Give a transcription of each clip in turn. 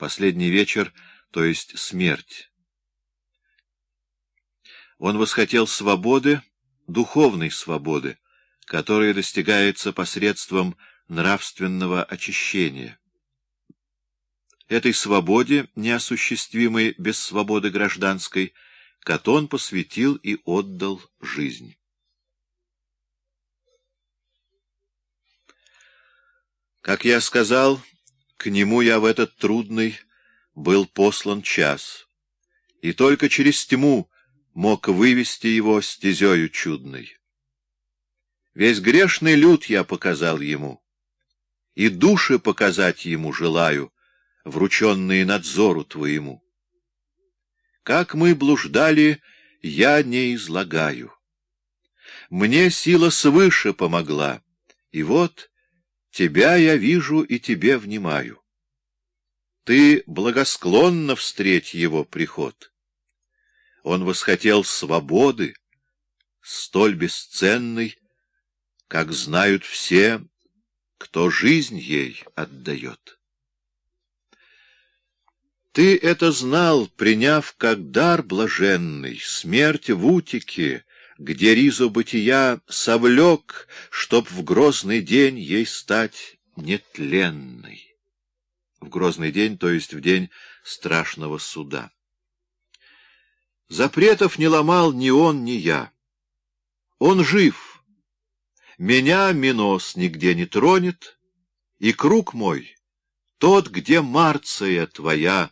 Последний вечер, то есть смерть. Он восхотел свободы, духовной свободы, которая достигается посредством нравственного очищения. Этой свободе, неосуществимой без свободы гражданской, Катон посвятил и отдал жизнь. Как я сказал, к нему я в этот трудный был послан час, и только через тьму мог вывести его стезею чудной. Весь грешный люд я показал ему, и души показать ему желаю, врученные надзору твоему. Как мы блуждали, я не излагаю. Мне сила свыше помогла, и вот тебя я вижу и тебе внимаю. Ты благосклонно встреть его приход. Он восхотел свободы, столь бесценной, как знают все, кто жизнь ей отдает. Ты это знал, приняв как дар блаженный смерть в утике, где ризу бытия совлек, чтоб в грозный день ей стать нетленной. В грозный день, то есть в день страшного суда. Запретов не ломал ни он, ни я. Он жив. Меня Минос нигде не тронет, и круг мой — тот, где Марция твоя,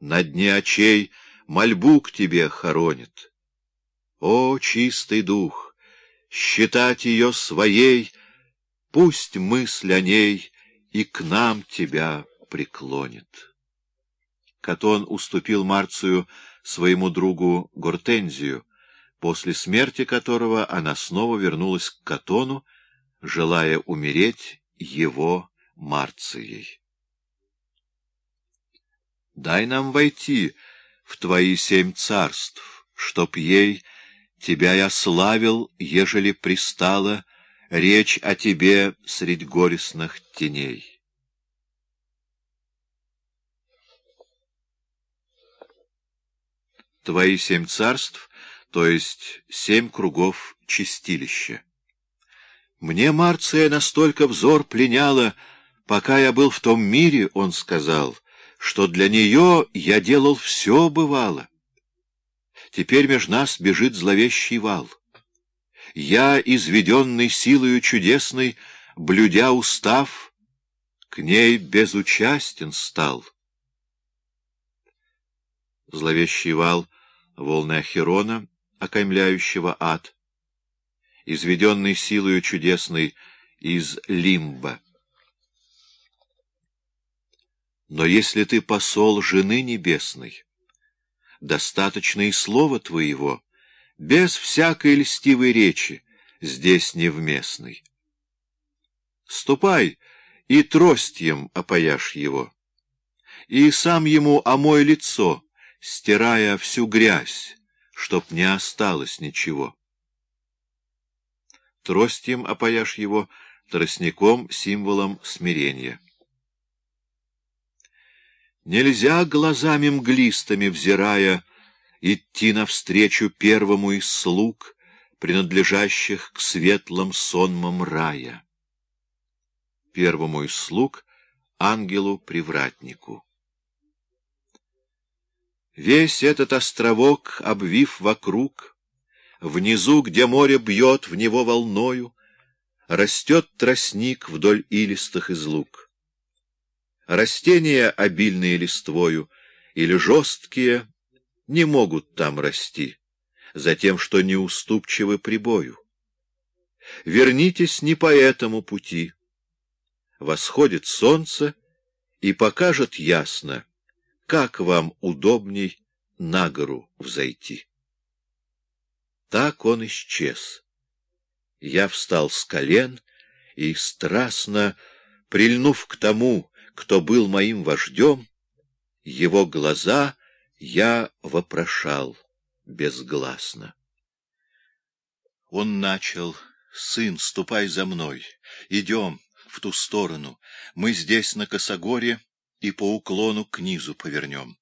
на дне очей мольбу к тебе хоронит. О, чистый дух, считать ее своей, пусть мысль о ней и к нам тебя преклонит. Катон уступил Марцию своему другу Гортензию, после смерти которого она снова вернулась к Катону, желая умереть его Марцией. Дай нам войти в твои семь царств, чтоб ей тебя я славил, ежели пристала речь о тебе средь горестных теней. Твои семь царств, то есть семь кругов чистилища. Мне Марция настолько взор пленяла, пока я был в том мире, он сказал — что для нее я делал все бывало. Теперь меж нас бежит зловещий вал. Я, изведенный силою чудесной, блюдя устав, к ней безучастен стал. Зловещий вал — волны Ахерона, окаймляющего ад, изведенный силою чудесной из лимба. Но если ты посол жены небесной, достаточно и слова твоего, без всякой льстивой речи, здесь невместной. Ступай и тростьем опояшь его, и сам ему омой лицо, стирая всю грязь, чтоб не осталось ничего. Тростьем опояшь его, тростником — символом смирения. Нельзя глазами мглистыми взирая идти навстречу первому из слуг, принадлежащих к светлым сонмам рая. Первому из слуг — ангелу-привратнику. Весь этот островок, обвив вокруг, внизу, где море бьет в него волною, растет тростник вдоль илистых излуг. Растения, обильные листвою, или жесткие, не могут там расти, за тем, что неуступчивы прибою. Вернитесь не по этому пути. Восходит солнце и покажет ясно, как вам удобней на гору взойти. Так он исчез. Я встал с колен и, страстно прильнув к тому, кто был моим вождем, его глаза я вопрошал безгласно. Он начал, «Сын, ступай за мной, идем в ту сторону, мы здесь на Косогоре, и по уклону к низу повернем.